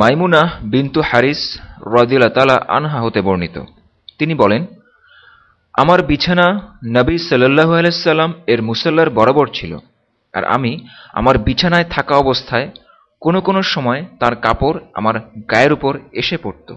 মাইমুনাহ বিন্তু হারিস রদিল্লা আনহা হতে বর্ণিত। তিনি বলেন, আমার বিছানা নবী সাল্লু আলাইসাল্লাম এর মুসল্লার বরাবর ছিল, আর আমি আমার বিছানায় থাকা অবস্থায় কোনো কোনো সময় তার কাপড় আমার গায়ের উপর এসে পড়ত।